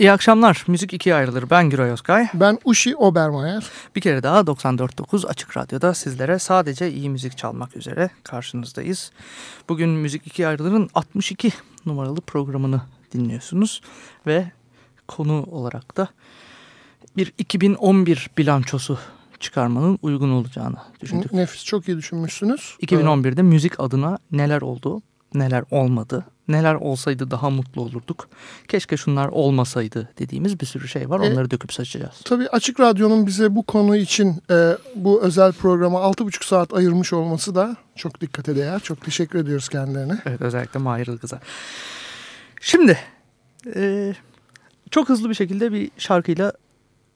İyi akşamlar. Müzik ikiye ayrılır. Ben Güray Özkay. Ben Uşi Obermayer. Bir kere daha 94.9 Açık Radyo'da sizlere sadece iyi müzik çalmak üzere karşınızdayız. Bugün Müzik ikiye ayrılırın 62 numaralı programını dinliyorsunuz. Ve konu olarak da bir 2011 bilançosu çıkarmanın uygun olacağını düşündük. Nefis çok iyi düşünmüşsünüz. 2011'de müzik adına neler oldu, neler olmadı, neler olsaydı daha mutlu olurduk. Keşke şunlar olmasaydı dediğimiz bir sürü şey var. Onları e, döküp saçacağız. Tabii Açık Radyo'nun bize bu konu için e, bu özel programa 6,5 saat ayırmış olması da çok dikkate değer. Çok teşekkür ediyoruz kendilerine. Evet özellikle Mahir Ilgız'a. Şimdi e, çok hızlı bir şekilde bir şarkıyla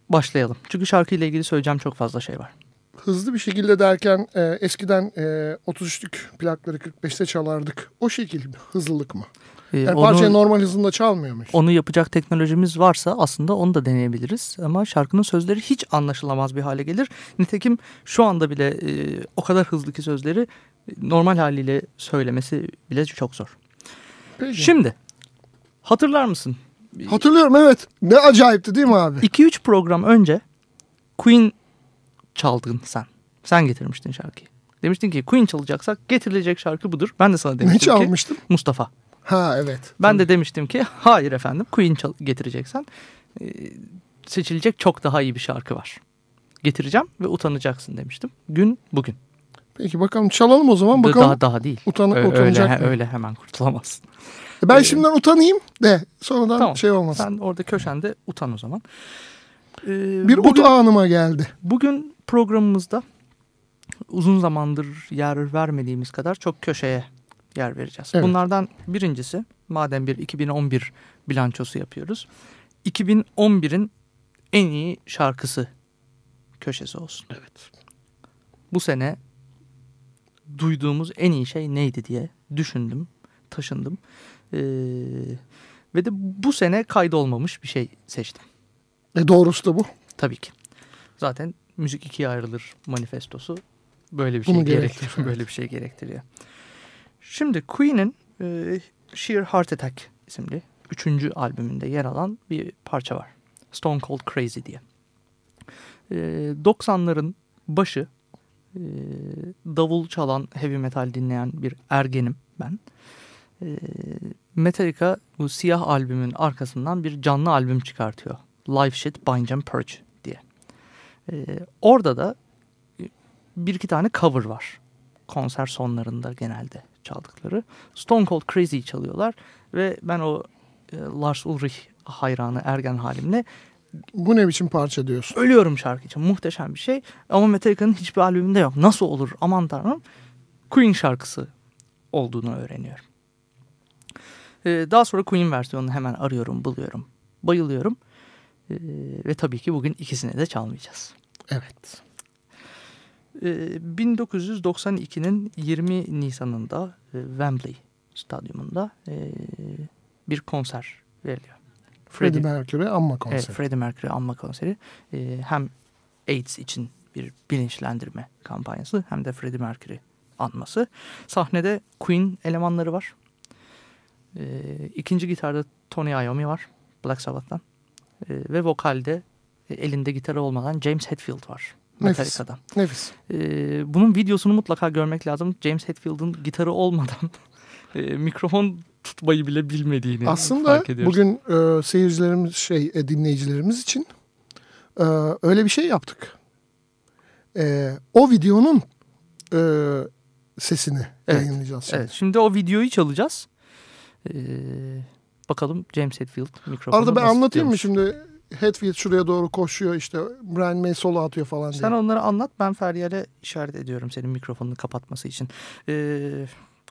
başlayalım. Çünkü şarkıyla ilgili söyleyeceğim çok fazla şey var hızlı bir şekilde derken e, eskiden e, 33'lük plakları 45'te çalardık. O şekil hızlılık mı? Ee, yani onu, parçayı normal hızında çalmıyor muyuz? Onu yapacak teknolojimiz varsa aslında onu da deneyebiliriz. Ama şarkının sözleri hiç anlaşılamaz bir hale gelir. Nitekim şu anda bile e, o kadar hızlı ki sözleri normal haliyle söylemesi bile çok zor. Peki. Şimdi hatırlar mısın? Hatırlıyorum evet. Ne acayipti değil mi abi? 2-3 program önce Queen çaldın sen. Sen getirmiştin şarkıyı. Demiştin ki Queen çalacaksak getirilecek şarkı budur. Ben de sana demiştim ne çalmıştım? ki Mustafa. Ha evet. Ben tamam. de demiştim ki hayır efendim Queen getireceksen e, seçilecek çok daha iyi bir şarkı var. Getireceğim ve utanacaksın demiştim. Gün bugün. Peki bakalım çalalım o zaman bakalım. Daha daha değil. Utan öyle, utanacak öyle, mı? öyle hemen kurtulamazsın. E ben ee, şimdiden utanayım de sonradan tamam, şey olmasın. Sen orada köşende utan o zaman. Ee, bir bugün, ut anıma geldi. Bugün programımızda uzun zamandır yer vermediğimiz kadar çok köşeye yer vereceğiz. Evet. Bunlardan birincisi madem bir 2011 bilançosu yapıyoruz. 2011'in en iyi şarkısı köşesi olsun. Evet. Bu sene duyduğumuz en iyi şey neydi diye düşündüm, taşındım. Ee, ve de bu sene kaydolmamış bir şey seçtim. E doğrusu da bu. Tabii ki. Zaten müzik ikiye ayrılır manifestosu böyle bir şey gerektiriyor. Böyle bir şey gerektiriyor. Şimdi Queen'in e, Sheer Heart Attack isimli üçüncü albümünde yer alan bir parça var. Stone Cold Crazy diye. E, 90'ların başı e, davul çalan heavy metal dinleyen bir ergenim ben. E, Metallica bu siyah albümün arkasından bir canlı albüm çıkartıyor. Live Shit Bind and Purge Ee, orada da bir iki tane cover var. Konser sonlarında genelde çaldıkları. Stone Cold Crazy çalıyorlar ve ben o e, Lars Ulrich hayranı ergen halimle bu ne biçim parça diyorsun? Ölüyorum şarkı için. Muhteşem bir şey. Ama Metallica'nın hiçbir albümünde yok. Nasıl olur aman tanrım. Queen şarkısı olduğunu öğreniyorum. Ee, daha sonra Queen versiyonunu hemen arıyorum, buluyorum. Bayılıyorum. Ee, ve tabii ki bugün ikisini de çalmayacağız. Evet. Ee, 1992'nin 20 Nisan'ında e, Wembley Stadyumunda e, bir konser veriliyor. Freddie, Freddie Mercury anma konseri. Evet, Freddie Mercury anma konseri. E, hem AIDS için bir bilinçlendirme kampanyası hem de Freddie Mercury anması. Sahnede Queen elemanları var. E, ikinci gitarda Tony Iommi var Black Sabbath'tan. E, ve vokalde e, elinde gitarı olmadan James Hetfield var. Metallica'dan. Nefis. E, bunun videosunu mutlaka görmek lazım. James Hetfield'ın gitarı olmadan e, mikrofon tutmayı bile bilmediğini Aslında fark ediyoruz. bugün e, seyircilerimiz şey e, dinleyicilerimiz için e, öyle bir şey yaptık. E, o videonun e, sesini evet. yayınlayacağız. Şimdi. Evet. Şimdi o videoyu çalacağız. Ee, Bakalım James Hetfield mikrofonu Arada ben anlatayım mı şimdi? Hetfield şuraya doğru koşuyor işte Brian May solo atıyor falan diye. Sen onları anlat ben Feryal'e işaret ediyorum senin mikrofonunu kapatması için. Ee,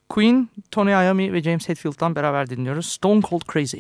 Queen, Tony Iommi ve James Hetfield'dan beraber dinliyoruz. Stone Cold Crazy.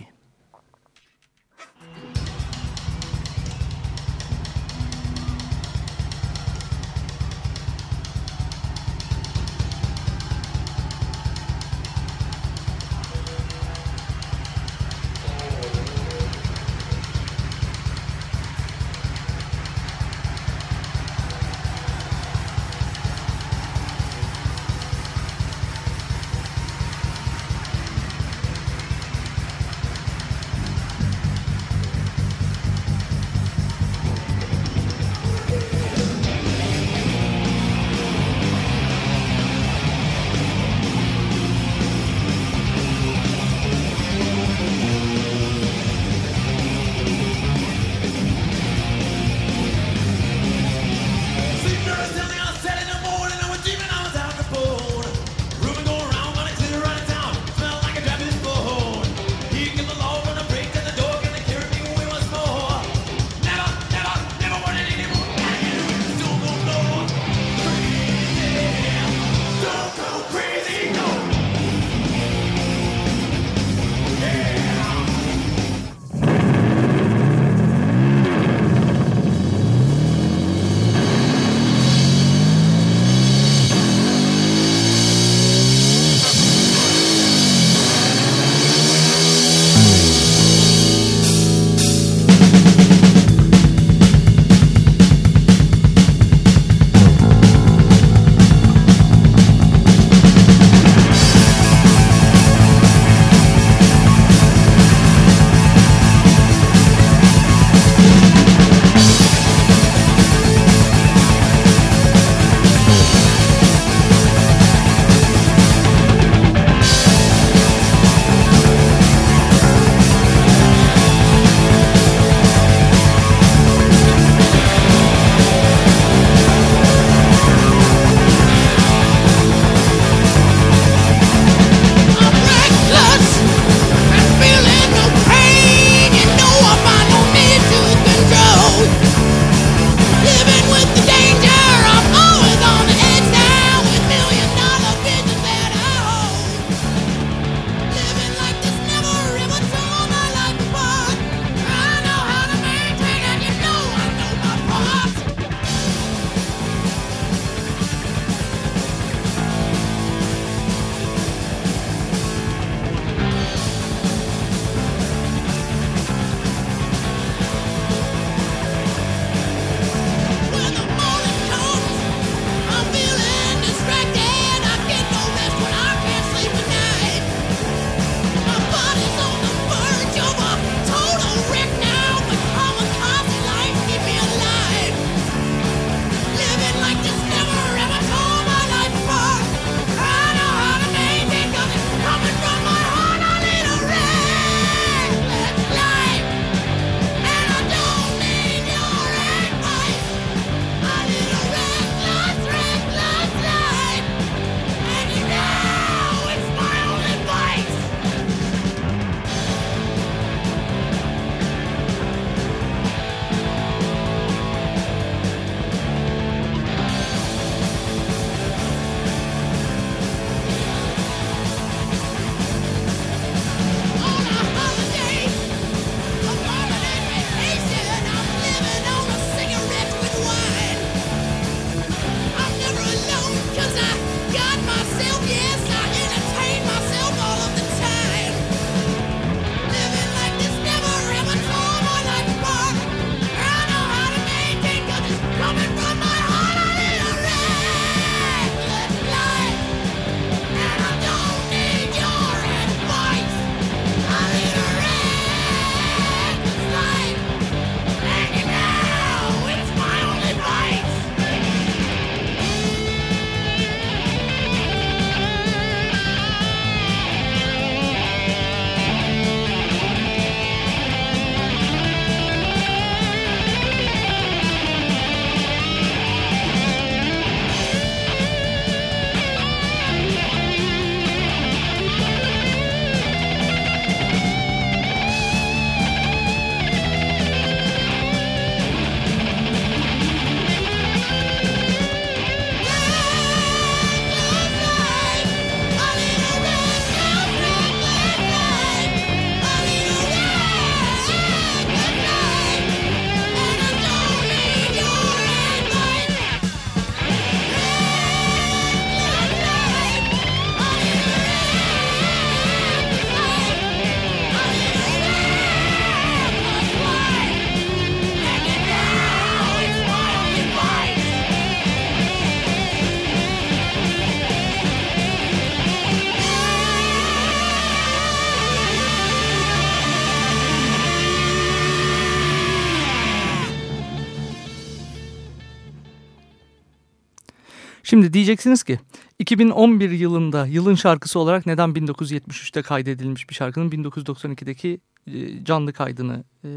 Şimdi diyeceksiniz ki 2011 yılında yılın şarkısı olarak neden 1973'te kaydedilmiş bir şarkının 1992'deki e, canlı kaydını e,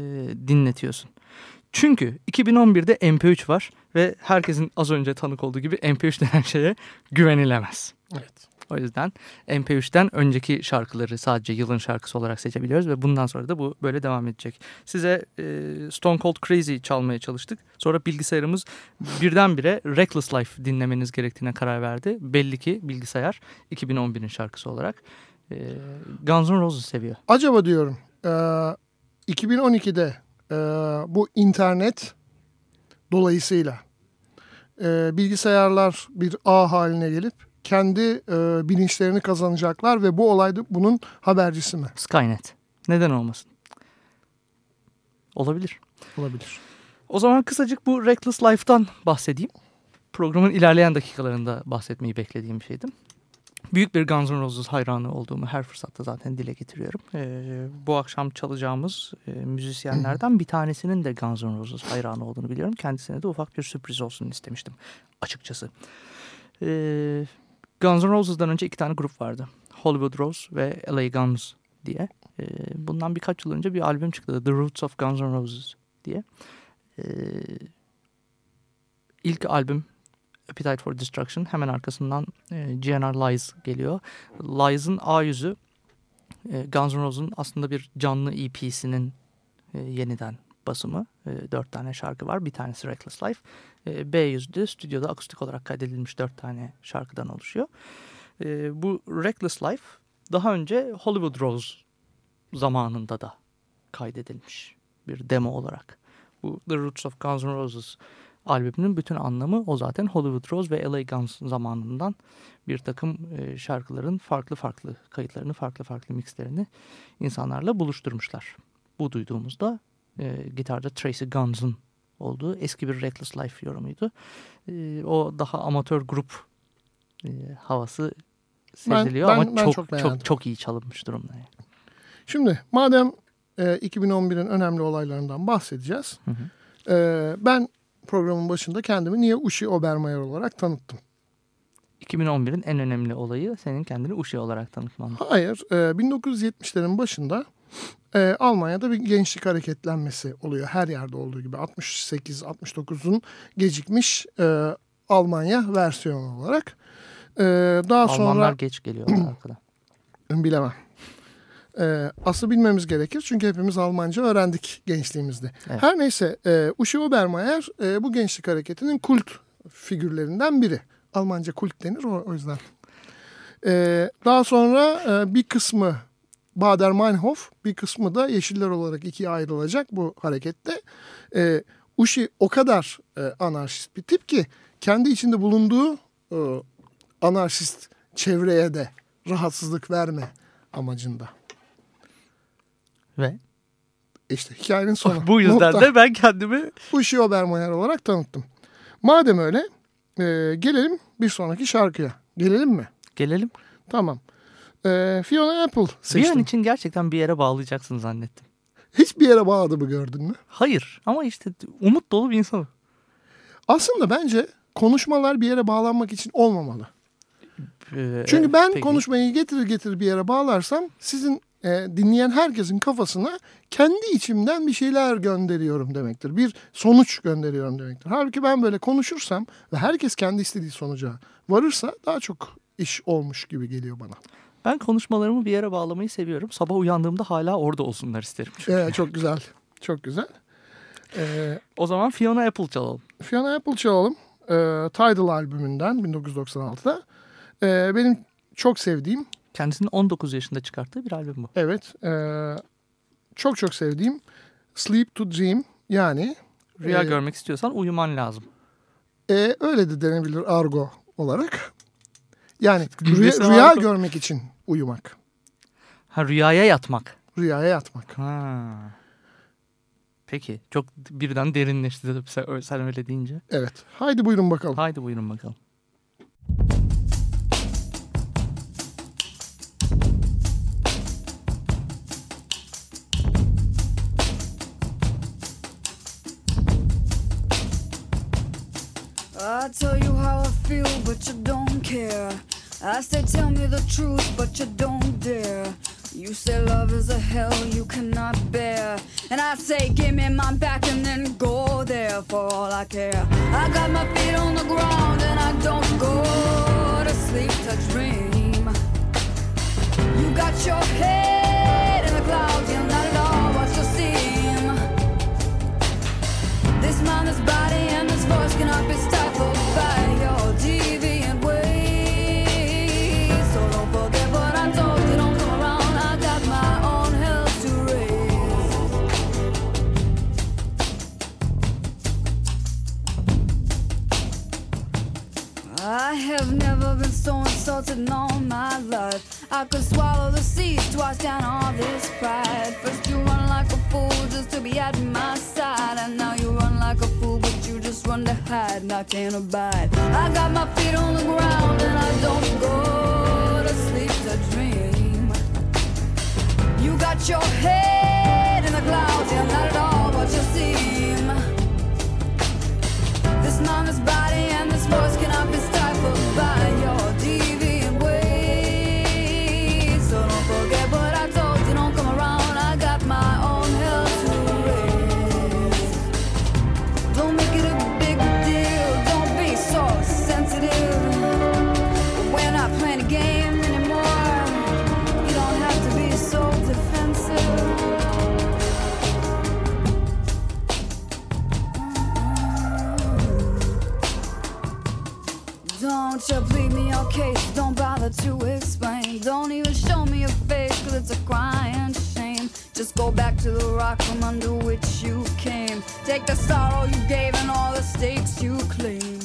dinletiyorsun? Çünkü 2011'de MP3 var ve herkesin az önce tanık olduğu gibi MP3 denen şeye güvenilemez. Evet. O yüzden MP3'ten önceki şarkıları sadece yılın şarkısı olarak seçebiliyoruz ve bundan sonra da bu böyle devam edecek. Size e, Stone Cold Crazy çalmaya çalıştık. Sonra bilgisayarımız birdenbire Reckless Life dinlemeniz gerektiğine karar verdi. Belli ki bilgisayar 2011'in şarkısı olarak e, Guns N' Roses seviyor. Acaba diyorum e, 2012'de e, bu internet dolayısıyla e, bilgisayarlar bir ağ haline gelip kendi e, bilinçlerini kazanacaklar ve bu olayda bunun habercisi mi? Skynet. Neden olmasın? Olabilir. Olabilir. O zaman kısacık bu Reckless Life'tan bahsedeyim. Programın ilerleyen dakikalarında bahsetmeyi beklediğim bir şeydi. Büyük bir Guns N' Roses hayranı olduğumu her fırsatta zaten dile getiriyorum. Ee, bu akşam çalacağımız e, müzisyenlerden bir tanesinin de Guns N' Roses hayranı olduğunu biliyorum. Kendisine de ufak bir sürpriz olsun istemiştim açıkçası. Ee, Guns N' Roses'dan önce iki tane grup vardı. Hollywood Rose ve LA Guns diye. Ee, bundan birkaç yıl önce bir albüm çıktı. The Roots of Guns N' Roses diye. Ee, ilk albüm Appetite for Destruction hemen arkasından e, GNR Lies geliyor. Lies'ın A yüzü e, Guns N' Roses'un aslında bir canlı EP'sinin e, yeniden basımı. E, dört tane şarkı var. Bir tanesi Reckless Life. E, B yüzü de stüdyoda akustik olarak kaydedilmiş dört tane şarkıdan oluşuyor. E, bu Reckless Life daha önce Hollywood Rose zamanında da kaydedilmiş bir demo olarak. Bu The Roots of Guns N' Roses albümünün bütün anlamı o zaten Hollywood Rose ve LA Guns zamanından bir takım e, şarkıların farklı farklı kayıtlarını, farklı farklı mixlerini insanlarla buluşturmuşlar. Bu duyduğumuzda e, gitarda Tracy Guns'ın olduğu eski bir Reckless Life yorumuydu. E, o daha amatör grup e, havası seziliyor ben, ama ben çok çok çok, çok iyi çalınmış durumda. Yani. Şimdi madem e, 2011'in önemli olaylarından bahsedeceğiz. Hı hı. E, ben programın başında kendimi niye Uşi Obermeyer olarak tanıttım? 2011'in en önemli olayı senin kendini Uşi olarak tanıtman. Hayır, e, 1970'lerin başında e, Almanya'da bir gençlik hareketlenmesi oluyor. Her yerde olduğu gibi 68-69'un gecikmiş e, Almanya versiyonu olarak. E, daha Almanlar sonra geç geliyorlar arkada. bilemem. E, aslı bilmemiz gerekir çünkü hepimiz Almanca öğrendik gençliğimizde. Evet. Her neyse e, Uşi Obermeyer e, bu gençlik hareketinin kult figürlerinden biri. Almanca kult denir o, o yüzden. E, daha sonra e, bir kısmı Bader-Meinhof bir kısmı da Yeşiller olarak ikiye ayrılacak bu harekette. E, Uşi o kadar e, anarşist bir tip ki kendi içinde bulunduğu e, anarşist çevreye de rahatsızlık verme amacında. Ve İşte hikayenin sonu. bu yüzden Nokta. de ben kendimi Uşi Obermeyer olarak tanıttım. Madem öyle e, gelelim bir sonraki şarkıya. Gelelim mi? gelelim. Tamam. E, Fiona Apple Bir an seçtim. için gerçekten bir yere bağlayacaksın zannettim. Hiçbir yere bağladı mı gördün mü? Hayır ama işte umut dolu bir insanım. Aslında bence konuşmalar bir yere bağlanmak için olmamalı. Ee, Çünkü ben peki. konuşmayı getirir getirir bir yere bağlarsam sizin e, dinleyen herkesin kafasına kendi içimden bir şeyler gönderiyorum demektir. Bir sonuç gönderiyorum demektir. Halbuki ben böyle konuşursam ve herkes kendi istediği sonuca varırsa daha çok iş olmuş gibi geliyor bana. Ben konuşmalarımı bir yere bağlamayı seviyorum. Sabah uyandığımda hala orada olsunlar isterim. çünkü. Ee, çok güzel. Çok güzel. Ee, O zaman Fiona Apple çalalım. Fiona Apple çalalım. Ee, Tidal albümünden 1996'da. Ee, benim çok sevdiğim, Kendisinin 19 yaşında çıkarttığı bir albüm bu. evet, ee, çok çok sevdiğim Sleep to Dream yani Rüya Ee, görmek istiyorsan uyuman lazım. e, öyle de denebilir argo olarak. Yani rüya, rüya görmek için uyumak. Ha rüyaya yatmak. Rüyaya yatmak. Ha. Peki çok birden derinleşti de sen, sen öyle deyince. Evet. Haydi buyurun bakalım. Haydi buyurun bakalım. I tell you how I feel, but you don't care. I say, tell me the truth, but you don't dare. You say love is a hell you cannot bear. And I say, give me my back and then go there for all I care. I got my feet on the ground and I don't go to sleep to dream. You got your head in the clouds, you're not at all what you seem. This mind, this body, and this voice cannot be stifled I have never been so insulted in all my life. I could swallow the seas twice down all this pride. First you run like a fool just to be at my side, and now you run like a fool, but you just run to hide, and I can't abide. I got my feet on the ground and I don't go to sleep to dream. You got your head in the clouds, you're not at all what you seem. This mind, this body, and this voice cannot be stifled by your don't to explain. Don't even show me your face, cause it's a crying shame. Just go back to the rock from under which you came. Take the sorrow you gave and all the stakes you claim.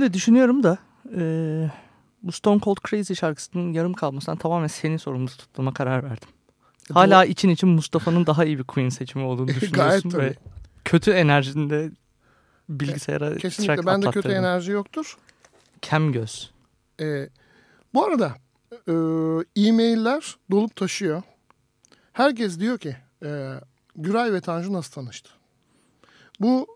Şimdi düşünüyorum da e, bu Stone Cold Crazy şarkısının yarım kalmasından tamamen senin sorumlu tuttuğuma karar verdim. Hala için için Mustafa'nın daha iyi bir Queen seçimi olduğunu düşünüyorsun ve kötü enerjinde bilgisayara Kesinlikle bende kötü enerji yoktur. Kem göz. Ee, bu arada e-mailler dolup taşıyor. Herkes diyor ki e, Güray ve Tanju nasıl tanıştı? Bu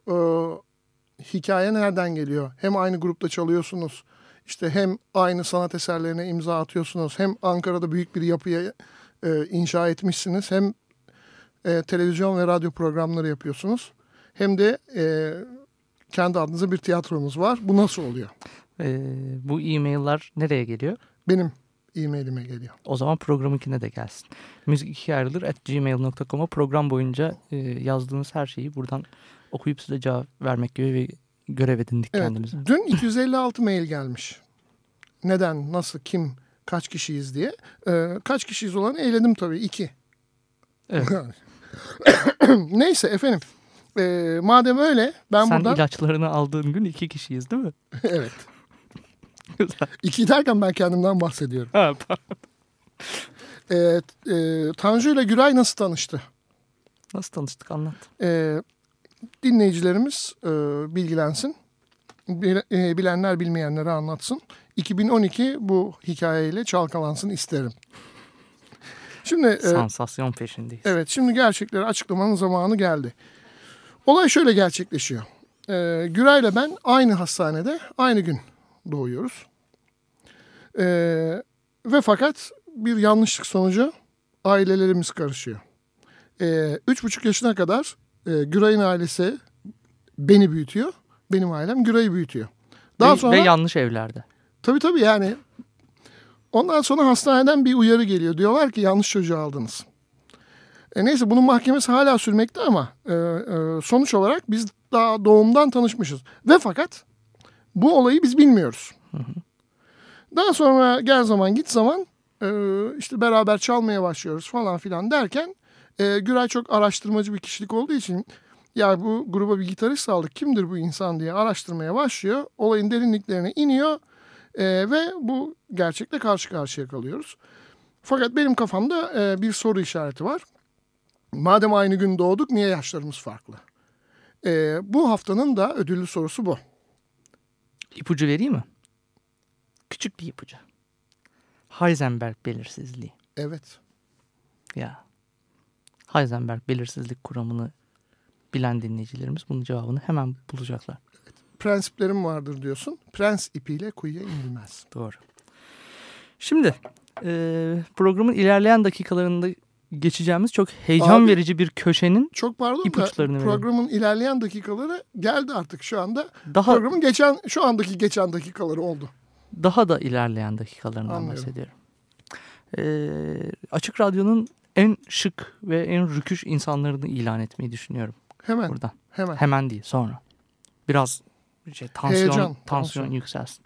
hikaye nereden geliyor? Hem aynı grupta çalıyorsunuz. işte hem aynı sanat eserlerine imza atıyorsunuz. Hem Ankara'da büyük bir yapıya e, inşa etmişsiniz. Hem e, televizyon ve radyo programları yapıyorsunuz. Hem de e, kendi adınıza bir tiyatronuz var. Bu nasıl oluyor? E, bu e-mailler nereye geliyor? Benim e-mailime geliyor. O zaman programınkine de gelsin. Müzik ikiye ayrılır at gmail.com'a program boyunca e, yazdığınız her şeyi buradan okuyup size cevap vermek gibi bir görev edindik Evet, kendimize. dün 256 mail gelmiş. Neden, nasıl, kim, kaç kişiyiz diye. Ee, kaç kişiyiz olanı eledim tabii. iki. Evet. Neyse efendim. Ee, madem öyle ben Sen buradan... ilaçlarını aldığın gün iki kişiyiz değil mi? evet. Güzel. İki derken ben kendimden bahsediyorum. Ha, pardon. E, Tanju ile Güray nasıl tanıştı? Nasıl tanıştık anlat. E, dinleyicilerimiz e, bilgilensin. Bil- e, bilenler bilmeyenlere anlatsın. 2012 bu hikayeyle çalkalansın isterim. Şimdi e, Sansasyon peşindeyiz. evet şimdi gerçekleri açıklamanın zamanı geldi. Olay şöyle gerçekleşiyor. E, Güray ile ben aynı hastanede aynı gün doğuyoruz. E, ve fakat bir yanlışlık sonucu ailelerimiz karışıyor. Ee, üç buçuk yaşına kadar e, Güray'ın ailesi beni büyütüyor. Benim ailem Güray'ı büyütüyor. Daha ve, sonra ve yanlış evlerde. tabii tabii yani ondan sonra hastaneden bir uyarı geliyor. Diyorlar ki yanlış çocuğu aldınız. E, neyse bunun mahkemesi hala sürmekte ama e, e, sonuç olarak biz daha doğumdan tanışmışız. Ve fakat bu olayı biz bilmiyoruz. Daha sonra gel zaman git zaman e, işte beraber çalmaya başlıyoruz falan filan derken e, Güray çok araştırmacı bir kişilik olduğu için ya bu gruba bir gitarist aldık kimdir bu insan diye araştırmaya başlıyor. Olayın derinliklerine iniyor e, ve bu gerçekle karşı karşıya kalıyoruz. Fakat benim kafamda e, bir soru işareti var. Madem aynı gün doğduk niye yaşlarımız farklı? E, bu haftanın da ödüllü sorusu bu. İpucu vereyim mi? Küçük bir ipucu. Heisenberg belirsizliği. Evet. Ya. Heisenberg belirsizlik kuramını bilen dinleyicilerimiz bunun cevabını hemen bulacaklar. Prensiplerim vardır diyorsun. Prens ipiyle kuyuya inilmez. Doğru. Şimdi e, programın ilerleyen dakikalarında geçeceğimiz çok heyecan Abi- verici bir köşenin Çok pardon İpuçlarını da verelim. programın ilerleyen dakikaları geldi artık şu anda. daha Programın geçen şu andaki geçen dakikaları oldu. daha da ilerleyen dakikalarından Anlıyorum. bahsediyorum. E, Açık Radyo'nun en şık ve en rüküş insanlarını ilan etmeyi düşünüyorum Hemen buradan. hemen. Hemen değil sonra. Biraz şey, tansiyon, Heyecan, tansiyon, tansiyon. yükselsin.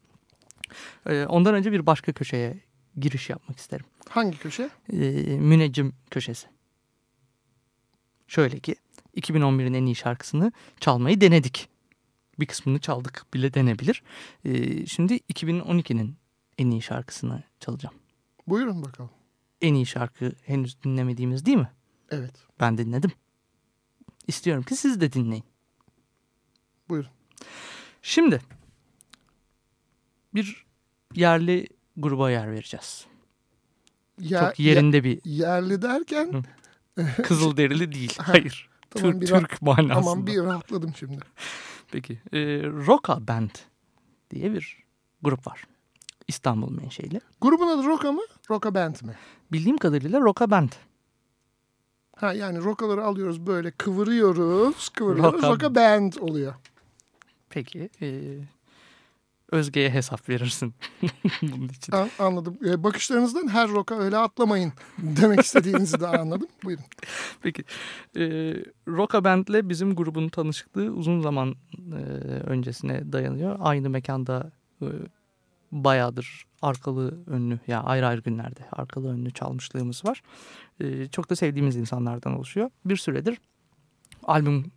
Ee, ondan önce bir başka köşeye giriş yapmak isterim. Hangi köşe? Ee, müneccim köşesi. Şöyle ki 2011'in en iyi şarkısını çalmayı denedik. Bir kısmını çaldık bile denebilir. Ee, şimdi 2012'nin en iyi şarkısını çalacağım. Buyurun bakalım. En iyi şarkı henüz dinlemediğimiz değil mi? Evet. Ben dinledim. İstiyorum ki siz de dinleyin. Buyurun. Şimdi bir yerli gruba yer vereceğiz. Ya- Çok yerinde bir ya- yerli derken kızılderili değil. Hayır. Tamam, Türk, bir Türk manasında. aman bir rahatladım şimdi. Peki. E, Roka Band diye bir grup var. İstanbul menşeli. Grubun adı Roka mı? Roka Band mi? Bildiğim kadarıyla Roka Band. Ha yani rokaları alıyoruz böyle kıvırıyoruz, kıvırıyoruz. Roka- Roka Band oluyor. Peki. E, Özge'ye hesap verirsin. Bunun için. An- anladım. Ee, bakışlarınızdan her roka öyle atlamayın demek istediğinizi de anladım. Buyurun. Peki. E, Roka Band'le bizim grubun tanışıklığı uzun zaman e, öncesine dayanıyor. Aynı mekanda e, bayağıdır arkalı önlü ya ayrı ayrı günlerde arkalı önlü çalmışlığımız var. E, çok da sevdiğimiz insanlardan oluşuyor. Bir süredir albüm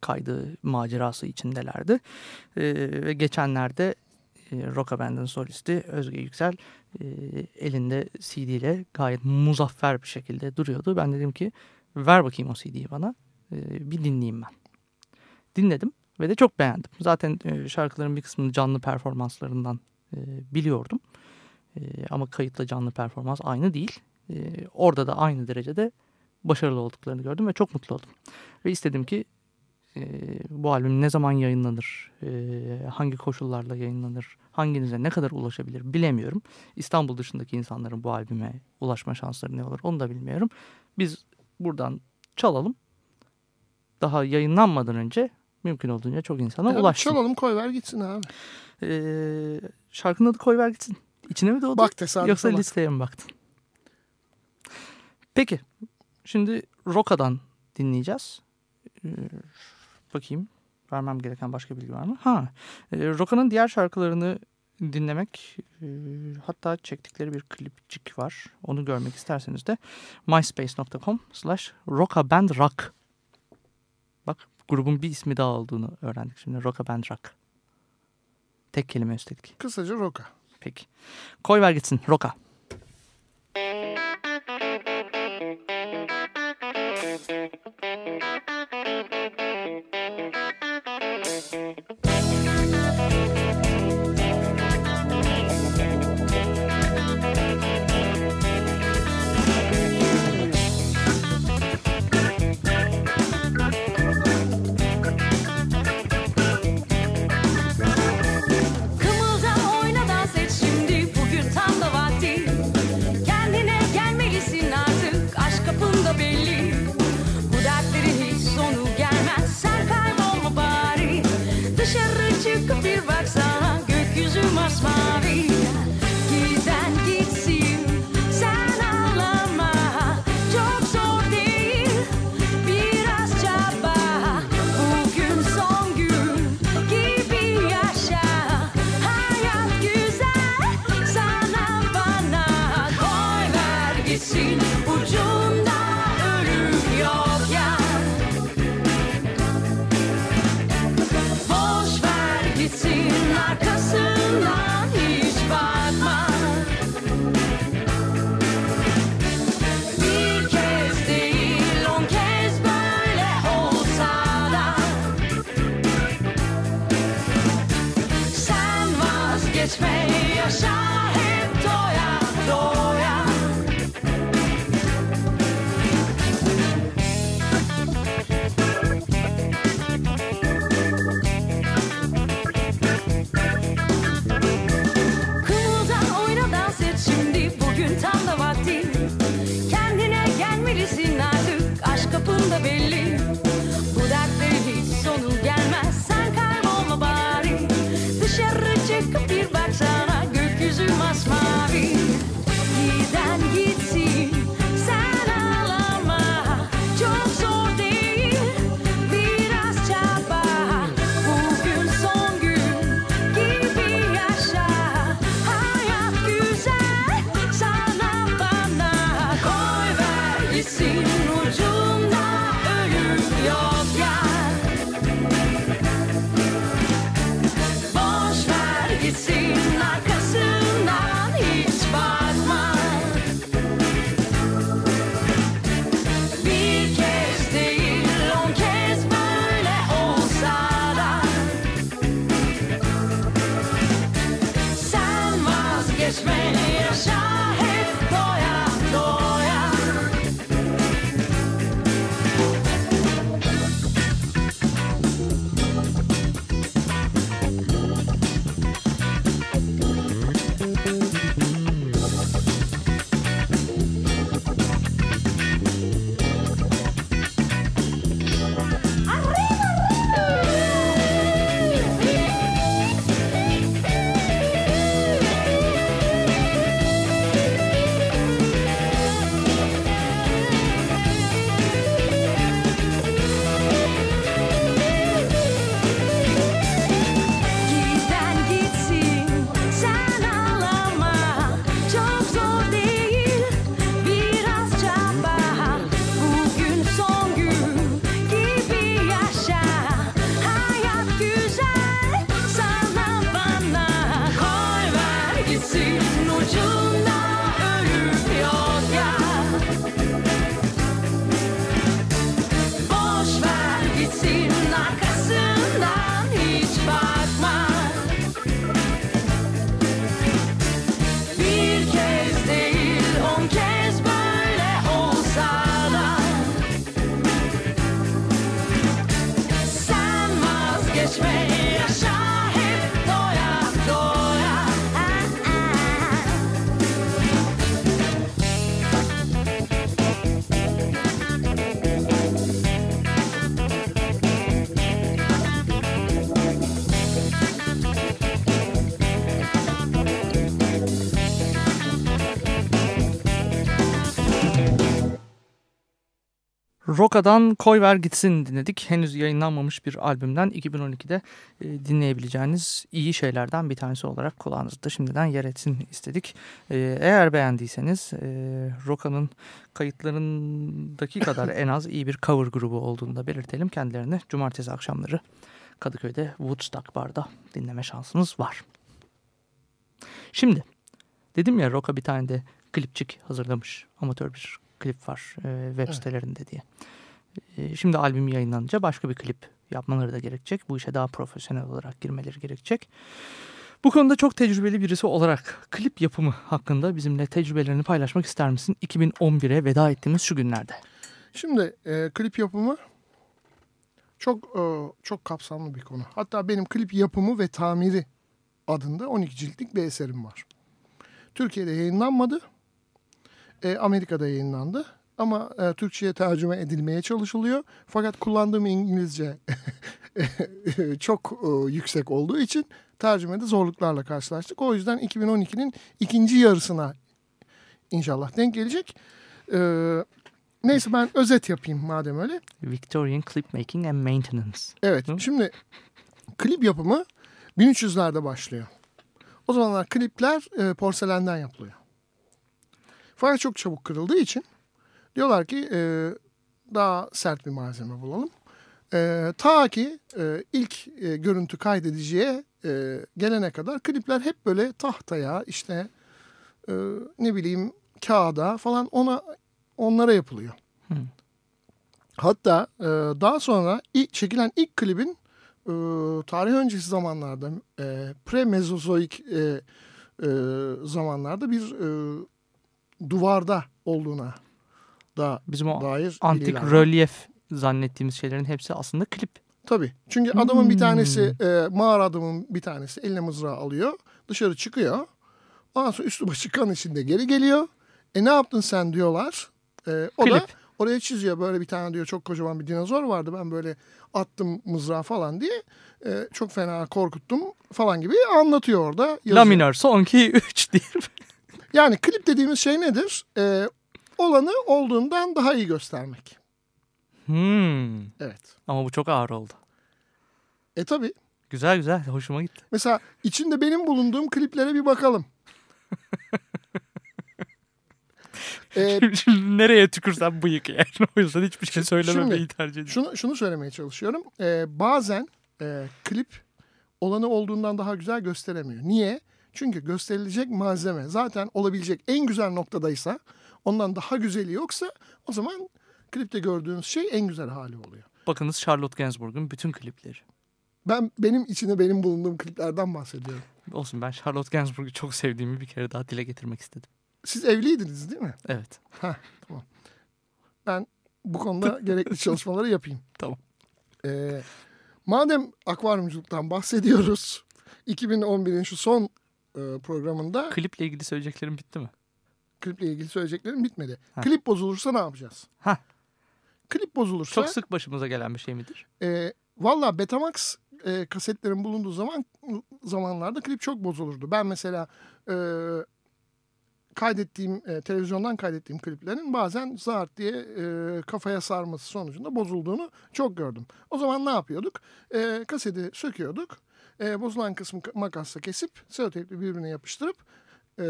kaydı macerası içindelerdi. E, ve geçenlerde e, Roka Band'ın solisti Özge Yüksel e, elinde CD ile gayet muzaffer bir şekilde duruyordu. Ben dedim ki ver bakayım o CD'yi bana e, bir dinleyeyim ben. Dinledim ve de çok beğendim. Zaten e, şarkıların bir kısmını canlı performanslarından e, biliyordum. E, ama kayıtla canlı performans aynı değil. E, orada da aynı derecede başarılı olduklarını gördüm ve çok mutlu oldum. Ve istedim ki e, bu albüm ne zaman yayınlanır, e, hangi koşullarla yayınlanır, hanginize ne kadar ulaşabilir bilemiyorum. İstanbul dışındaki insanların bu albüme ulaşma şansları ne olur onu da bilmiyorum. Biz buradan çalalım. Daha yayınlanmadan önce mümkün olduğunca çok insana Ya, ulaşsın. çalalım koy ver gitsin abi. Ee, Şarkının adı Koy Ver Gitsin. İçine mi doğdu? Bak tesadüf Yoksa bak. listeye mi baktın? Peki. Şimdi Roka'dan dinleyeceğiz. Ee, bakayım. Vermem gereken başka bilgi var mı? Ha. Ee, Roka'nın diğer şarkılarını dinlemek e, hatta çektikleri bir klipçik var. Onu görmek isterseniz de myspace.com slash rockabandrock. Bak grubun bir ismi daha olduğunu öğrendik şimdi. Rockabandrock. Tek kelime üstelik. Kısaca roka. Peki. Koy ver gitsin roka. no yo. Roka'dan Koy Ver Gitsin dinledik. Henüz yayınlanmamış bir albümden 2012'de e, dinleyebileceğiniz iyi şeylerden bir tanesi olarak kulağınızda şimdiden yer etsin istedik. E, eğer beğendiyseniz e, Roka'nın kayıtlarındaki kadar en az iyi bir cover grubu olduğunu da belirtelim. Kendilerini cumartesi akşamları Kadıköy'de Woodstock Bar'da dinleme şansınız var. Şimdi dedim ya Roka bir tane de klipçik hazırlamış. Amatör bir klip var e, web evet. sitelerinde diye. E, şimdi albüm yayınlanınca başka bir klip yapmaları da gerekecek. Bu işe daha profesyonel olarak girmeleri gerekecek. Bu konuda çok tecrübeli birisi olarak klip yapımı hakkında bizimle tecrübelerini paylaşmak ister misin? 2011'e veda ettiğimiz şu günlerde. Şimdi e, klip yapımı çok e, çok kapsamlı bir konu. Hatta benim klip yapımı ve tamiri adında 12 ciltlik bir eserim var. Türkiye'de yayınlanmadı. E, Amerika'da yayınlandı. Ama e, Türkçe'ye tercüme edilmeye çalışılıyor. Fakat kullandığım İngilizce çok e, yüksek olduğu için tercümede zorluklarla karşılaştık. O yüzden 2012'nin ikinci yarısına inşallah denk gelecek. E, neyse ben özet yapayım madem öyle. Victorian Clip Making and Maintenance. Evet Hı? şimdi klip yapımı 1300'lerde başlıyor. O zamanlar klipler e, porselenden yapılıyor. Fakat çok çabuk kırıldığı için diyorlar ki e, daha sert bir malzeme bulalım. E, ta ki e, ilk e, görüntü kaydediciye e, gelene kadar klipler hep böyle tahtaya işte e, ne bileyim kağıda falan ona onlara yapılıyor. Hmm. Hatta e, daha sonra ilk çekilen ilk klibin e, tarih öncesi zamanlarda e, pre-mezozoik e, e, zamanlarda bir e, duvarda olduğuna da Bizim o dair antik bilgiler. rölyef zannettiğimiz şeylerin hepsi aslında klip. Tabii. Çünkü adamın hmm. bir tanesi e, mağara adamın bir tanesi eline mızrağı alıyor. Dışarı çıkıyor. Ondan sonra üstü başı kan içinde geri geliyor. E ne yaptın sen diyorlar. E, o klip. da oraya çiziyor. Böyle bir tane diyor çok kocaman bir dinozor vardı. Ben böyle attım mızrağı falan diye. E, çok fena korkuttum falan gibi anlatıyor orada. Yazıyor. Laminar son 2 3 diye. Yani klip dediğimiz şey nedir? Ee, olanı olduğundan daha iyi göstermek. Hmm. Evet. Ama bu çok ağır oldu. E tabi. Güzel güzel hoşuma gitti. Mesela içinde benim bulunduğum kliplere bir bakalım. ee, şimdi nereye tükürsem bıyık yani. o yüzden hiçbir şey söylememeyi şimdi, tercih ediyorum. Şunu, şunu söylemeye çalışıyorum. Ee, bazen e, klip olanı olduğundan daha güzel gösteremiyor. Niye? Çünkü gösterilecek malzeme zaten olabilecek en güzel noktadaysa ondan daha güzeli yoksa o zaman klipte gördüğünüz şey en güzel hali oluyor. Bakınız Charlotte Gainsbourg'un bütün klipleri. Ben benim içinde benim bulunduğum kliplerden bahsediyorum. Olsun ben Charlotte Gainsbourg'u çok sevdiğimi bir kere daha dile getirmek istedim. Siz evliydiniz değil mi? Evet. Ha, tamam. Ben bu konuda gerekli çalışmaları yapayım. Tamam. Ee, madem akvaryumculuktan bahsediyoruz. 2011'in şu son programında. Kliple ilgili söyleyeceklerim bitti mi? Kliple ilgili söyleyeceklerim bitmedi. Ha. Klip bozulursa ne yapacağız? Ha. Klip bozulursa... Çok sık başımıza gelen bir şey midir? E, Valla Betamax e, kasetlerin bulunduğu zaman zamanlarda klip çok bozulurdu. Ben mesela e, kaydettiğim, e, televizyondan kaydettiğim kliplerin bazen zart diye e, kafaya sarması sonucunda bozulduğunu çok gördüm. O zaman ne yapıyorduk? E, kaseti söküyorduk e, bozulan kısmı makasla kesip seloteyple birbirine yapıştırıp e,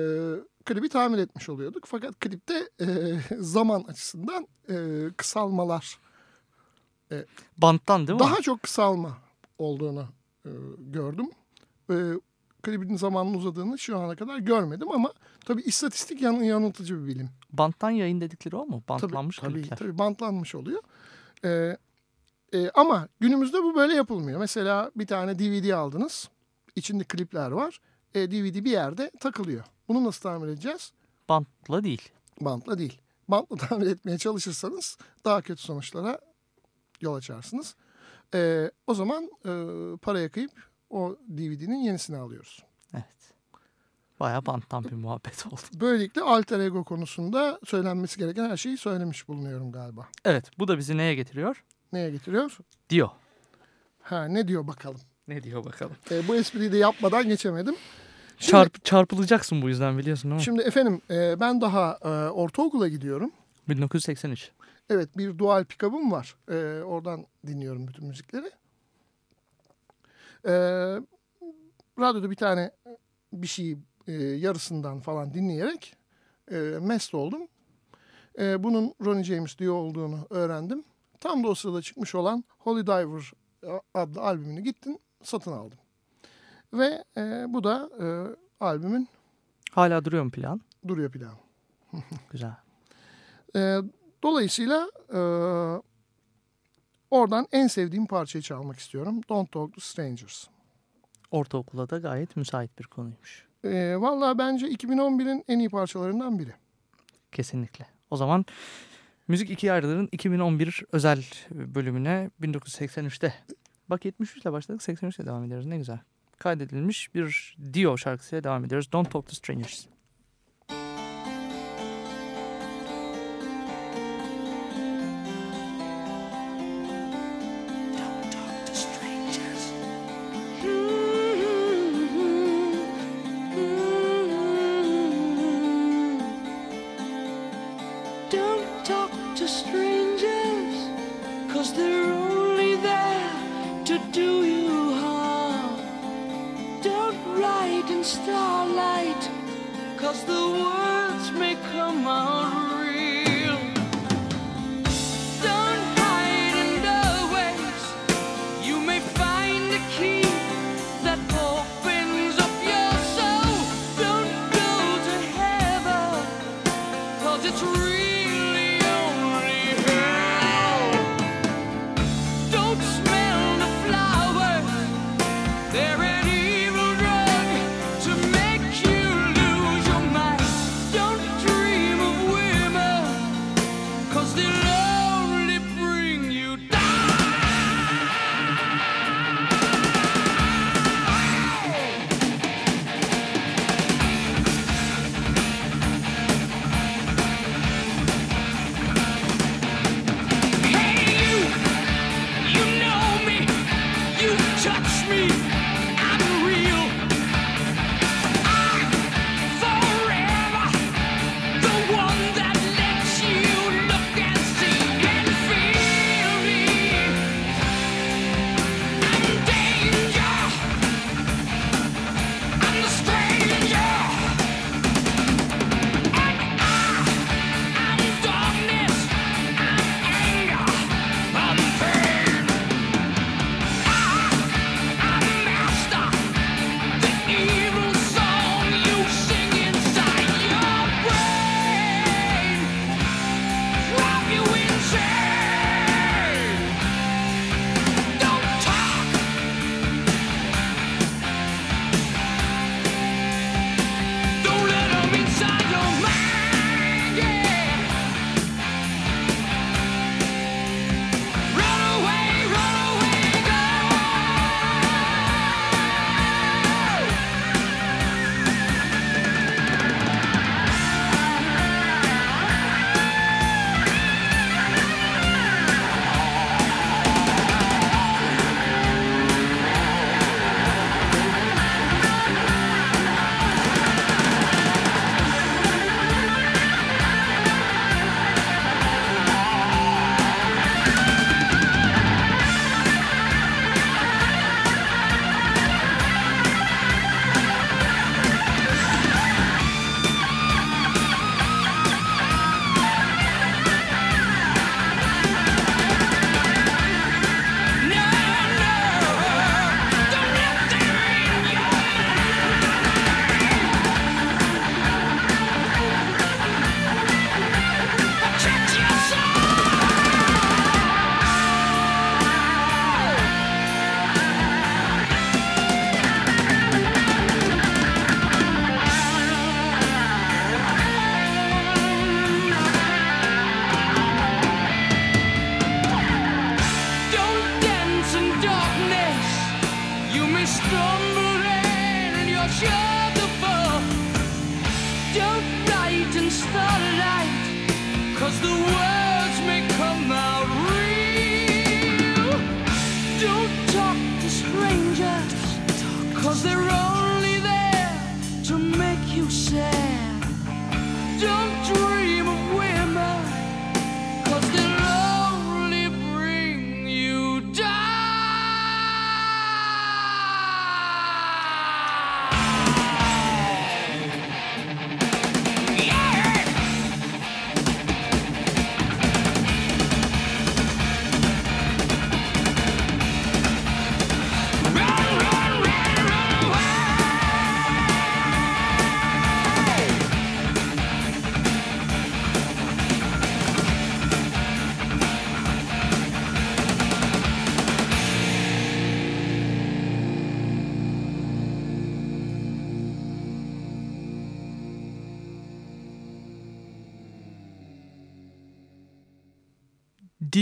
klibi tamir etmiş oluyorduk. Fakat klipte e, zaman açısından e, kısalmalar. E, Banttan değil mi? Daha çok kısalma olduğunu e, gördüm. E, klibin zamanının uzadığını şu ana kadar görmedim ama tabii istatistik yan, yanıltıcı bir bilim. Banttan yayın dedikleri o mu? Bantlanmış tabii, klipler. Tabii, tabii bantlanmış oluyor. E, e, ama günümüzde bu böyle yapılmıyor. Mesela bir tane DVD aldınız. İçinde klipler var. E, DVD bir yerde takılıyor. Bunu nasıl tamir edeceğiz? Bantla değil. Bantla değil. Bantla tamir etmeye çalışırsanız daha kötü sonuçlara yol açarsınız. E, o zaman e, paraya kıyıp o DVD'nin yenisini alıyoruz. Evet. Baya banttan bir muhabbet oldu. Böylelikle alter ego konusunda söylenmesi gereken her şeyi söylemiş bulunuyorum galiba. Evet bu da bizi neye getiriyor? Neye getiriyor? Diyor. Ha ne diyor bakalım. Ne diyor bakalım. E, bu espriyi de yapmadan geçemedim. Şimdi, Çarp, çarpılacaksın bu yüzden biliyorsun mi? Şimdi efendim e, ben daha e, ortaokula gidiyorum. 1983. Evet bir dual pickup'ım var. E, oradan dinliyorum bütün müzikleri. E, radyoda bir tane bir şeyi e, yarısından falan dinleyerek e, mest oldum. E, bunun Ronnie James diyor olduğunu öğrendim. Tam da o sırada çıkmış olan Holy Diver adlı albümünü gittim satın aldım. Ve e, bu da e, albümün... Hala duruyor mu plan? Duruyor plan. Güzel. E, dolayısıyla e, oradan en sevdiğim parçayı çalmak istiyorum. Don't Talk to Strangers. Ortaokula da gayet müsait bir konuymuş. E, Valla bence 2011'in en iyi parçalarından biri. Kesinlikle. O zaman Müzik İkiye Ayrılır'ın 2011 özel bölümüne 1983'te bak 73 ile başladık 83'te devam ediyoruz ne güzel. Kaydedilmiş bir Dio şarkısıyla devam ediyoruz. Don't Talk to Strangers.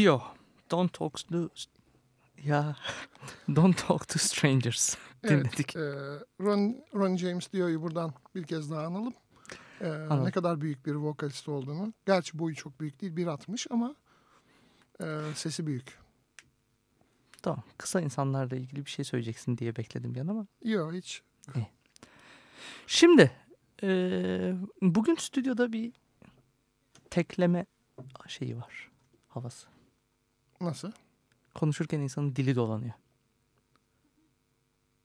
Dio, Don't Talk to... Ya, Don't Talk to Strangers dinledik. Evet, e, Ron, Ron James Dio'yu buradan bir kez daha analım. E, ne kadar büyük bir vokalist olduğunu. Gerçi boyu çok büyük değil 1.60 ama e, sesi büyük. Tamam. Kısa insanlarla ilgili bir şey söyleyeceksin diye bekledim yan ama. Yok hiç. Şimdi e, bugün stüdyoda bir tekleme şeyi var. Havası. Nasıl? Konuşurken insanın dili dolanıyor.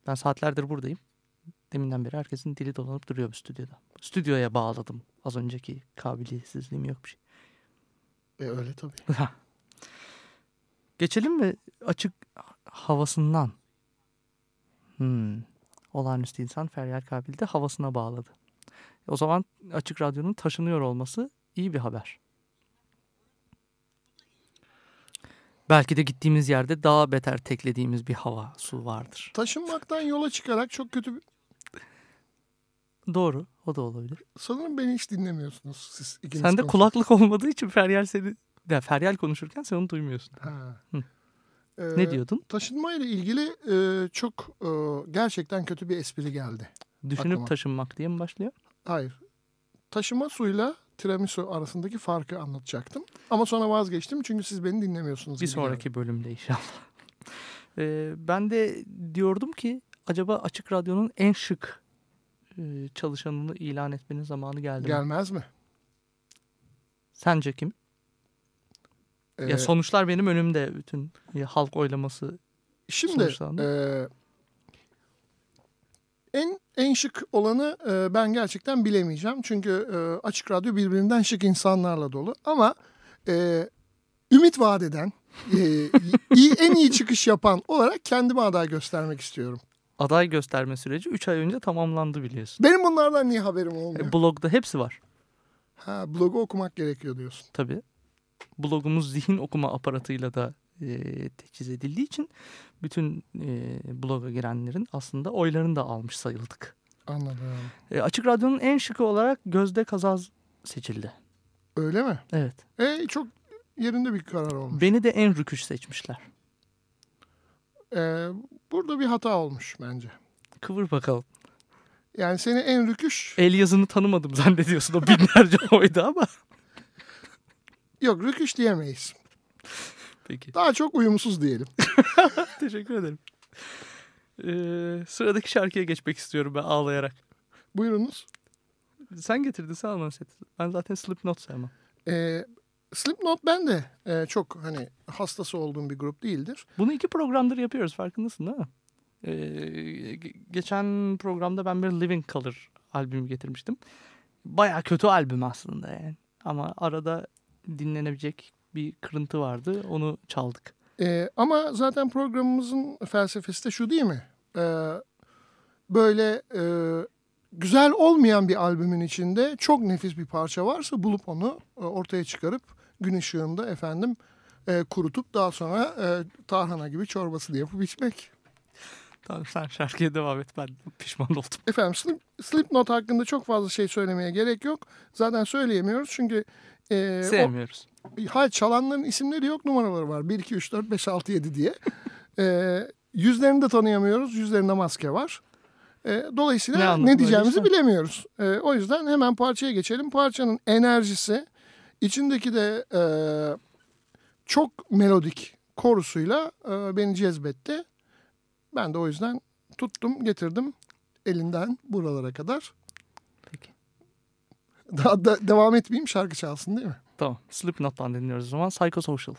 Ben saatlerdir buradayım. Deminden beri herkesin dili dolanıp duruyor bu stüdyoda. Stüdyoya bağladım. Az önceki kabiliyetsizliğim yok bir şey. E, öyle tabii. Geçelim mi açık havasından? Hmm. Olağanüstü insan Feryal Kabil de havasına bağladı. O zaman Açık Radyo'nun taşınıyor olması iyi bir haber. Belki de gittiğimiz yerde daha beter teklediğimiz bir hava, su vardır. Taşınmaktan yola çıkarak çok kötü bir... Doğru, o da olabilir. Sanırım beni hiç dinlemiyorsunuz siz ikiniz. Sende kulaklık olmadığı için Feryal seni... Ya Feryal konuşurken sen onu duymuyorsun. Ha. Hı. Ee, Ne diyordun? Taşınma ile ilgili e, çok e, gerçekten kötü bir espri geldi. Düşünüp aklıma. taşınmak diye mi başlıyor? Hayır. Taşıma suyla tiramisu arasındaki farkı anlatacaktım. Ama sonra vazgeçtim çünkü siz beni dinlemiyorsunuz. Bir sonraki bölümde inşallah. Ee, ben de diyordum ki acaba Açık Radyo'nun en şık e, çalışanını ilan etmenin zamanı geldi mi? Gelmez mi? Sence kim? Ee, Ya sonuçlar benim önümde bütün ya halk oylaması. Şimdi e, en en şık olanı e, ben gerçekten bilemeyeceğim. Çünkü e, Açık Radyo birbirinden şık insanlarla dolu. Ama e, ümit vaat eden, e, iyi, en iyi çıkış yapan olarak kendime aday göstermek istiyorum. Aday gösterme süreci 3 ay önce tamamlandı biliyorsun. Benim bunlardan niye haberim olmuyor? E, blogda hepsi var Ha, blogu okumak gerekiyor diyorsun. tabii. Blogumuz zihin okuma aparatıyla da e, teçhiz edildiği için bütün e, bloga girenlerin aslında oylarını da almış sayıldık. Anladım. E, Açık Radyo'nun en şıkı olarak Gözde Kazaz seçildi. Öyle mi? Evet. E, çok yerinde bir karar olmuş. Beni de en rüküş seçmişler. E, burada bir hata olmuş bence. Kıvır bakalım. Yani seni en rüküş... El yazını tanımadım zannediyorsun o binlerce oydu ama. Yok rüküş diyemeyiz. Peki. Daha çok uyumsuz diyelim. Teşekkür ederim. Ee, sıradaki şarkıya geçmek istiyorum ben ağlayarak. Buyurunuz. Sen getirdin sen anons et. Ben zaten Slipknot sevmem. E, Slipknot ben de e, çok hani hastası olduğum bir grup değildir. Bunu iki programdır yapıyoruz farkındasın değil mi? Ee, ge- geçen programda ben bir Living Color albümü getirmiştim. Baya kötü albüm aslında yani. Ama arada dinlenebilecek bir kırıntı vardı. Onu çaldık. E, ama zaten programımızın felsefesi de şu değil mi? E, böyle e, güzel olmayan bir albümün içinde çok nefis bir parça varsa bulup onu e, ortaya çıkarıp gün ışığında efendim e, kurutup daha sonra e, tarhana gibi çorbasını yapıp içmek. Tamam sen şarkıya devam et. Ben pişman oldum. Efendim Slip, Slipknot hakkında çok fazla şey söylemeye gerek yok. Zaten söyleyemiyoruz çünkü e, o- Sevmiyoruz. Hayır çalanların isimleri yok numaraları var. 1, 2, 3, 4, 5, 6, 7 diye. Ee, yüzlerini de tanıyamıyoruz. Yüzlerinde maske var. Ne dolayısıyla ne, anlamı diyeceğimizi öyleyse? bilemiyoruz. Ee, o yüzden hemen parçaya geçelim. Parçanın enerjisi içindeki de e, çok melodik korusuyla e, beni cezbetti. Ben de o yüzden tuttum getirdim elinden buralara kadar. Daha da, devam etmeyeyim şarkı çalsın değil mi? Tamam. Slipknot'tan dinliyoruz o zaman. Psychosocial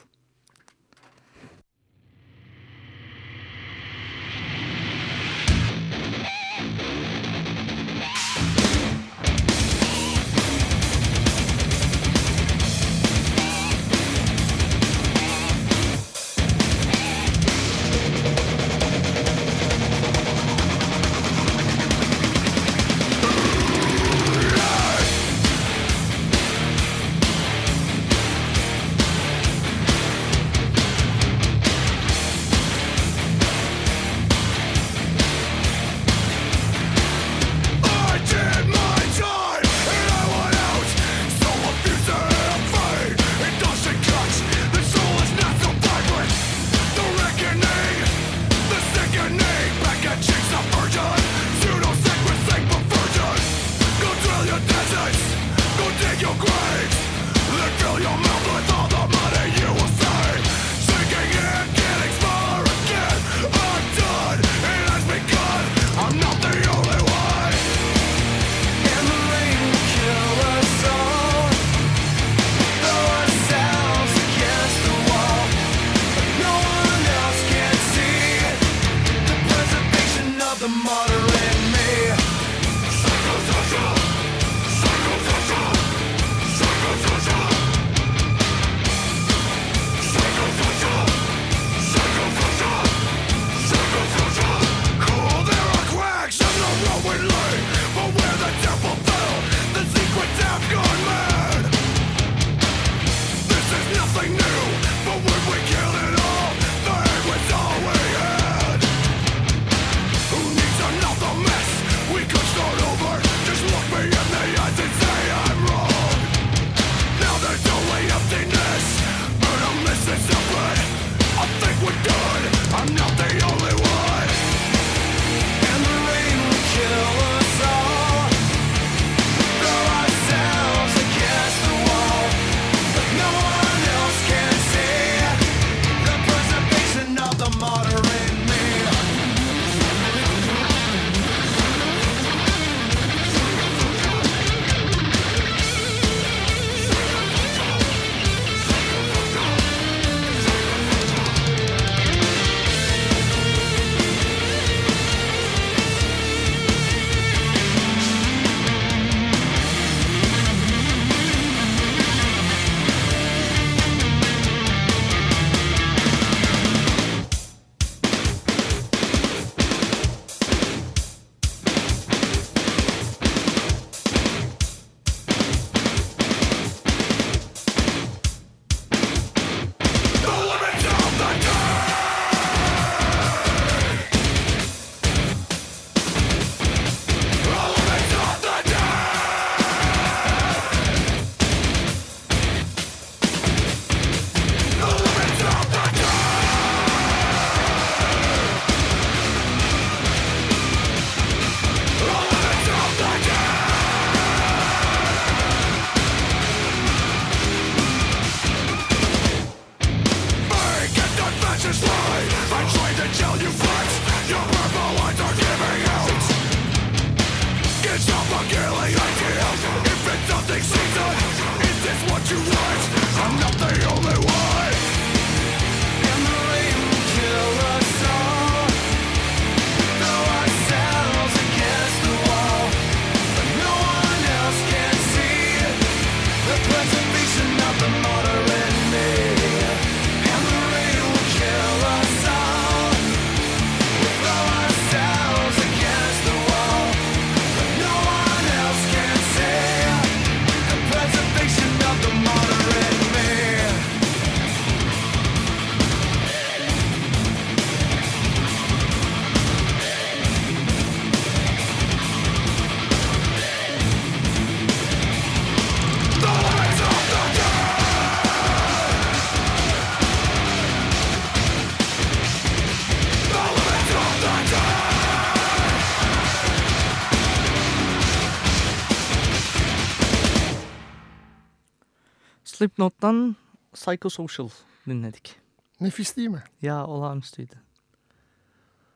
Slipknot'tan Psychosocial dinledik. Nefis değil mi? Ya olağanüstüydü.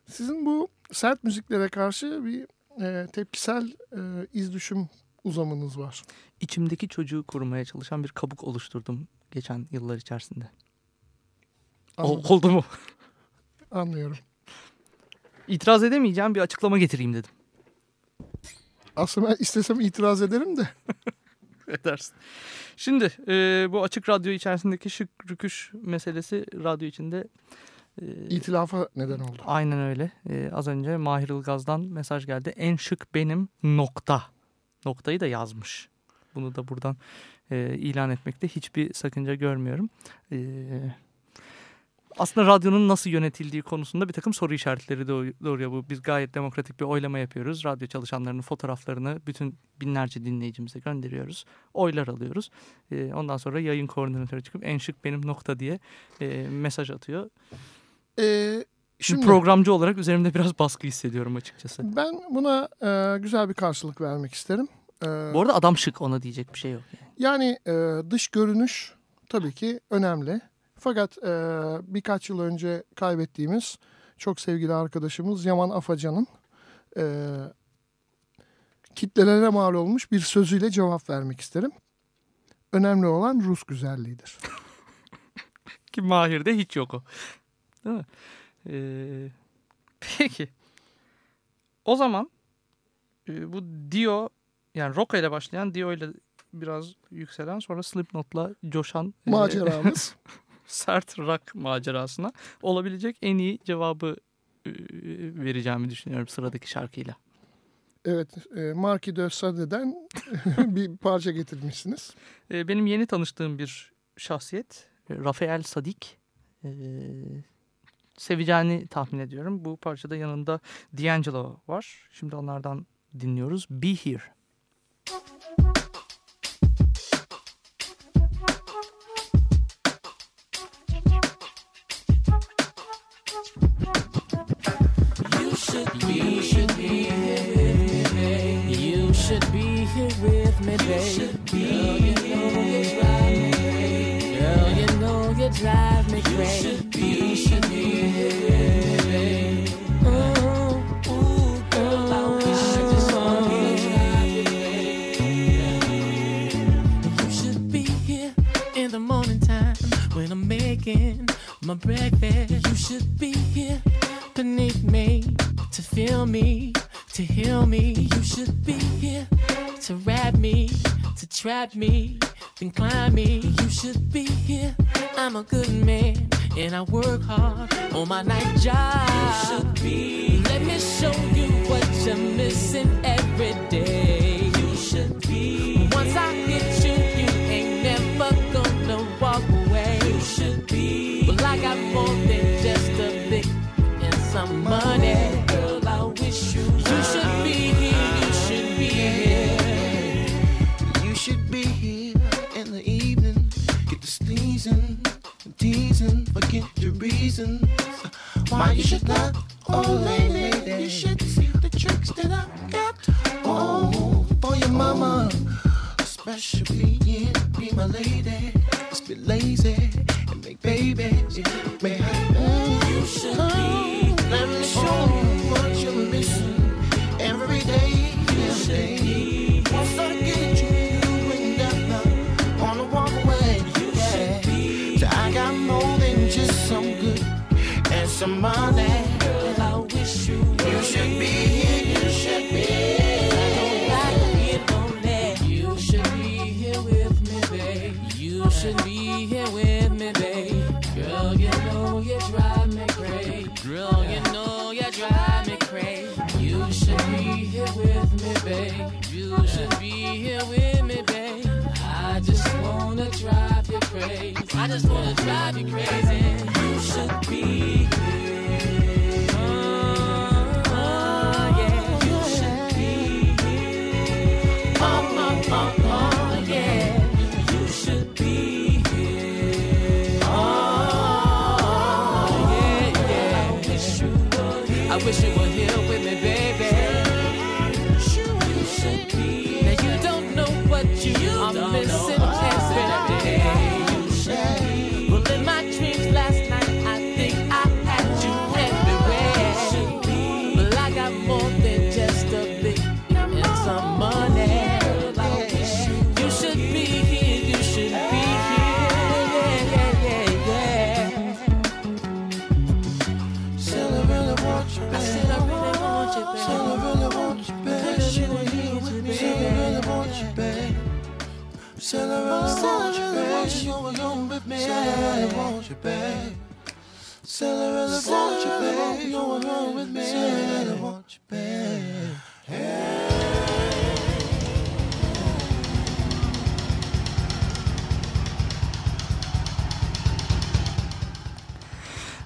Sizin bu sert müziklere karşı bir e, tepkisel e, iz düşüm uzamınız var. İçimdeki çocuğu kurmaya çalışan bir kabuk oluşturdum geçen yıllar içerisinde. O- Anladım, oldu mu? anlıyorum. İtiraz edemeyeceğim bir açıklama getireyim dedim. Aslında ben istesem itiraz ederim de. Edersin. Şimdi e, bu açık radyo içerisindeki şık rüküş meselesi radyo içinde e, İtilafa neden oldu. aynen öyle. E, az önce Mahir Ilgaz'dan mesaj geldi. En şık benim nokta. Noktayı da yazmış. Bunu da buradan e, ilan etmekte hiçbir sakınca görmüyorum. E, aslında radyonun nasıl yönetildiği konusunda bir takım soru işaretleri doğ- doğuruyor bu. Biz gayet demokratik bir oylama yapıyoruz. Radyo çalışanlarının fotoğraflarını bütün binlerce dinleyicimize gönderiyoruz. Oylar alıyoruz. E, ondan sonra yayın koordinatörü çıkıp en şık benim nokta diye e, mesaj atıyor. Ee, Şimdi şimdi programcı olarak üzerimde biraz baskı hissediyorum açıkçası. ben buna e, güzel bir karşılık vermek isterim. E, Bu arada adam şık ona diyecek bir şey yok. Yani. Yani e, dış görünüş tabii ki önemli. Fakat e, birkaç yıl önce kaybettiğimiz çok sevgili arkadaşımız Yaman Afacan'ın e, kitlelere mal olmuş bir sözüyle cevap vermek isterim. Önemli olan Rus güzelliğidir. Ki Mahir'de hiç yok o. Değil mi? Ee, peki. o zaman e, bu Dio yani Roka ile başlayan Dio ile biraz yükselen sonra Slipknot'la coşan e, Maceramız. sert rock macerasına olabilecek en iyi cevabı e, vereceğimi düşünüyorum sıradaki şarkıyla. evet, e, Marquis de Sade'den bir parça getirmişsiniz. E, benim yeni tanıştığım bir şahsiyet Rafael Sadik. E, seveceğini tahmin ediyorum. Bu parçada yanında D'Angelo var. Şimdi onlardan dinliyoruz. Be Here. Me, then climb me. You should be here. I'm a good man and I work hard on my night job. You should be. Sneezing, teasing, forget the reasons why you should not. Oh, lady, you should see the tricks that I got. Oh, for your mama, especially yeah, be my lady. Let's be lazy and make babies. Make some money. Girl, I wish you. You should be here. You should be. You should be here with me, babe. You should be here with me, babe. Girl, you know you drive me crazy. Girl, you know you drive me crazy. You should be here with me, babe. You should be here with me, babe. I just wanna drive you crazy. I just wanna drive you crazy. You, going with me. Still I really want you, babe.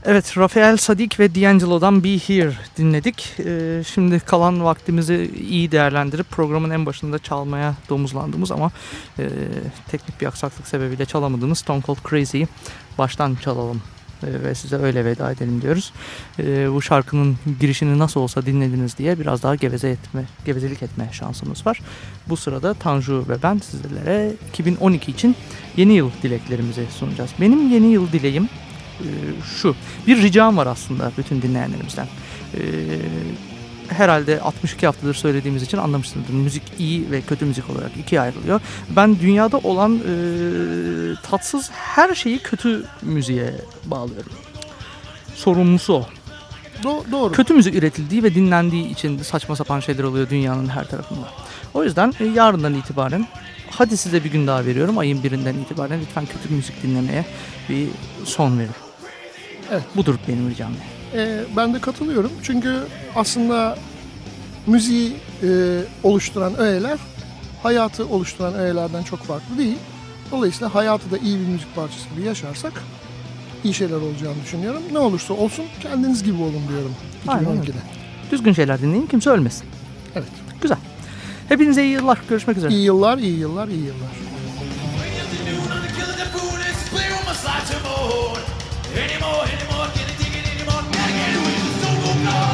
Evet, Rafael Sadik ve D'Angelo'dan Be Here dinledik. Ee, şimdi kalan vaktimizi iyi değerlendirip programın en başında çalmaya domuzlandığımız ama e, teknik bir aksaklık sebebiyle çalamadığımız Stone Cold Crazy'yi baştan çalalım ve size öyle veda edelim diyoruz. E, bu şarkının girişini nasıl olsa dinlediniz diye biraz daha geveze etme, gevezelik etme şansımız var. Bu sırada Tanju ve ben sizlere 2012 için yeni yıl dileklerimizi sunacağız. Benim yeni yıl dileğim e, şu. Bir ricam var aslında bütün dinleyenlerimizden. Herhalde 62 haftadır söylediğimiz için anlamışsınızdır. Müzik iyi ve kötü müzik olarak ikiye ayrılıyor. Ben dünyada olan e, tatsız her şeyi kötü müziğe bağlıyorum. Sorumlusu o. Do- doğru. Kötü müzik üretildiği ve dinlendiği için saçma sapan şeyler oluyor dünyanın her tarafında. O yüzden e, yarından itibaren hadi size bir gün daha veriyorum. Ayın birinden itibaren lütfen kötü müzik dinlemeye bir son verin. Evet. Budur benim ricam. Ee, ben de katılıyorum. Çünkü aslında müziği e, oluşturan öğeler hayatı oluşturan öğelerden çok farklı değil. Dolayısıyla hayatı da iyi bir müzik parçası gibi yaşarsak iyi şeyler olacağını düşünüyorum. Ne olursa olsun kendiniz gibi olun diyorum Aynen öyle. 2012'de. Düzgün şeyler dinleyin kimse ölmesin. Evet. Güzel. Hepinize iyi yıllar. Görüşmek üzere. İyi yıllar, iyi yıllar, iyi yıllar. Müzik